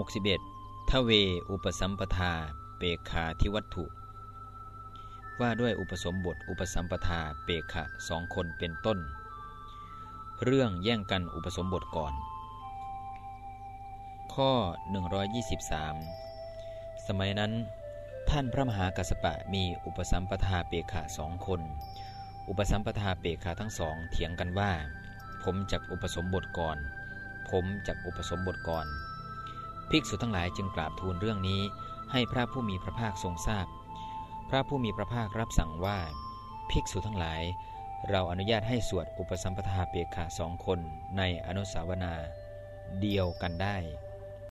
61 ทเวอุปสัมปทาเปคาทิวัตถุ ว่าด้วยอุปสมบทอุปสัมปทาเปขะสองคนเป็นต้น เรื่องแย่งกันอุปสมบทก่อน ข้อ 123 สมัยนั้นท่านพระมหากัสปะมีอุปสัมปทาเปขะสองคน อุปสัมปทาเปขะทั้งสองเถียงกันว่า ผมจักอุปสมบทก่อน ผมจักอุปสมบทก่อน ภิกษุทั้งหลายจึงกราบทูลเรื่องนี้ ให้พระผู้มีพระภาคทรงทราบพพระผู้มีพระภาครับสั่งว่า ภิกษุทั้งหลาย เราอนุญาตให้สวดอุปสัมปทาเปียกขาสองคนในอนุสาวนา เดียวกันได้